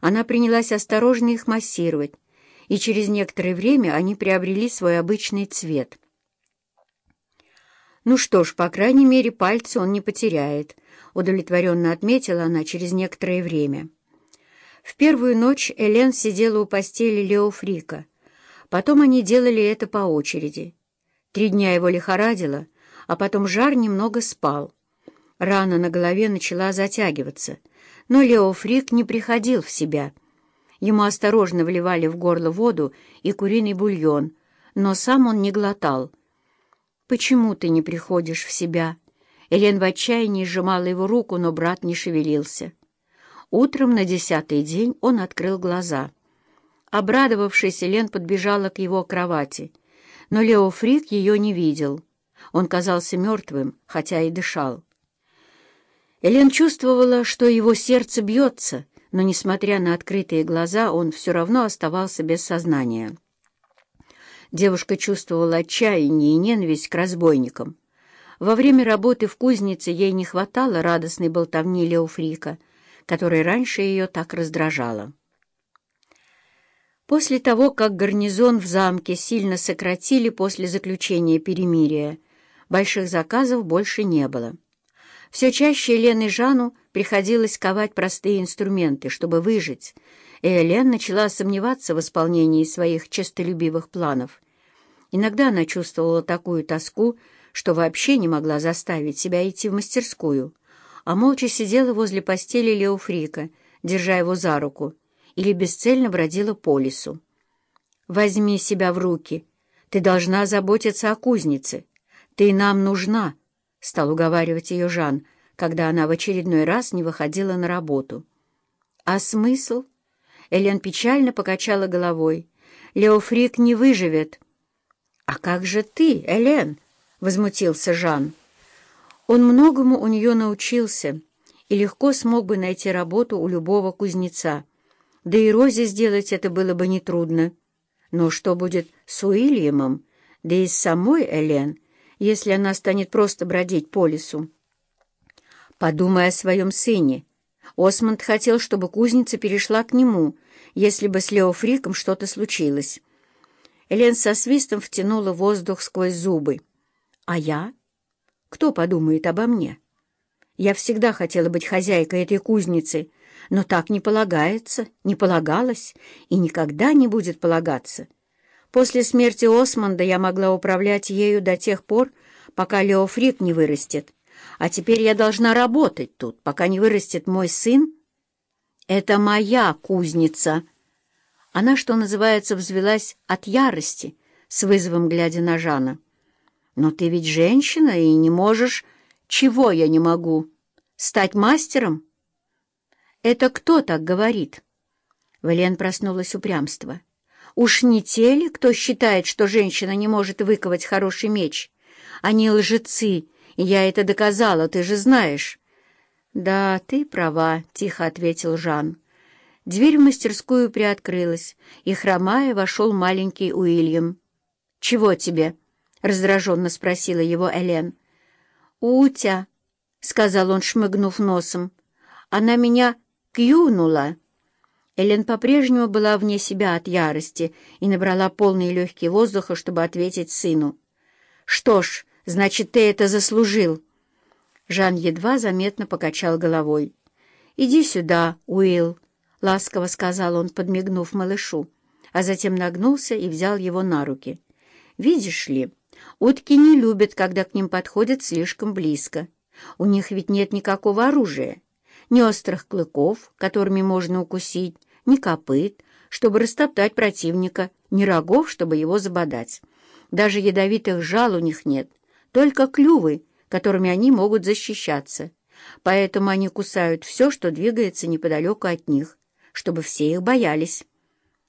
Она принялась осторожно их массировать, и через некоторое время они приобрели свой обычный цвет. «Ну что ж, по крайней мере, пальцы он не потеряет», — удовлетворенно отметила она через некоторое время. В первую ночь Элен сидела у постели Лео Фрика. Потом они делали это по очереди. Три дня его лихорадило, а потом жар немного спал. Рана на голове начала затягиваться, но Лео Фрик не приходил в себя. Ему осторожно вливали в горло воду и куриный бульон, но сам он не глотал. «Почему ты не приходишь в себя?» Элен в отчаянии сжимала его руку, но брат не шевелился. Утром на десятый день он открыл глаза. Обрадовавшись, Элен подбежала к его кровати, но Лео Фрик ее не видел. Он казался мертвым, хотя и дышал. Элен чувствовала, что его сердце бьется, но, несмотря на открытые глаза, он все равно оставался без сознания. Девушка чувствовала отчаяние и ненависть к разбойникам. Во время работы в кузнице ей не хватало радостной болтовни Леофрика, которая раньше ее так раздражала. После того, как гарнизон в замке сильно сократили после заключения перемирия, больших заказов больше не было. Все чаще Елене Жану приходилось ковать простые инструменты, чтобы выжить, и Элен начала сомневаться в исполнении своих честолюбивых планов. Иногда она чувствовала такую тоску, что вообще не могла заставить себя идти в мастерскую, а молча сидела возле постели Леофрика, держа его за руку, или бесцельно бродила по лесу. «Возьми себя в руки. Ты должна заботиться о кузнице. Ты нам нужна», — стал уговаривать ее Жан, когда она в очередной раз не выходила на работу. «А смысл?» Элен печально покачала головой. «Леофрик не выживет». «А как же ты, Элен?» — возмутился Жан. Он многому у нее научился и легко смог бы найти работу у любого кузнеца. Да и Розе сделать это было бы нетрудно. Но что будет с Уильямом, да и с самой Элен, если она станет просто бродить по лесу? Подумай о своем сыне. Осмонд хотел, чтобы кузница перешла к нему, если бы с Лео Фриком что-то случилось. Элен со свистом втянула воздух сквозь зубы. А я? Кто подумает обо мне? Я всегда хотела быть хозяйкой этой кузницы, но так не полагается, не полагалось и никогда не будет полагаться. После смерти Осмонда я могла управлять ею до тех пор, пока Лео Фрик не вырастет. А теперь я должна работать тут, пока не вырастет мой сын. Это моя кузница. Она, что называется, взвелась от ярости, с вызовом глядя на Жана. «Но ты ведь женщина и не можешь...» «Чего я не могу? Стать мастером?» «Это кто так говорит?» Вален проснулась упрямство. «Уж не те ли, кто считает, что женщина не может выковать хороший меч? Они лжецы, и я это доказала, ты же знаешь». «Да, ты права», — тихо ответил Жан. Дверь в мастерскую приоткрылась, и, хромая, вошел маленький Уильям. «Чего тебе?» — раздраженно спросила его Элен. «Утя», — сказал он, шмыгнув носом, — «она меня кьюнула». Элен по-прежнему была вне себя от ярости и набрала полные легкие воздуха, чтобы ответить сыну. «Что ж, значит, ты это заслужил». Жан едва заметно покачал головой. «Иди сюда, Уилл», — ласково сказал он, подмигнув малышу, а затем нагнулся и взял его на руки. «Видишь ли...» Утки не любят, когда к ним подходят слишком близко. У них ведь нет никакого оружия, ни острых клыков, которыми можно укусить, ни копыт, чтобы растоптать противника, ни рогов, чтобы его забодать. Даже ядовитых жал у них нет, только клювы, которыми они могут защищаться. Поэтому они кусают все, что двигается неподалеку от них, чтобы все их боялись.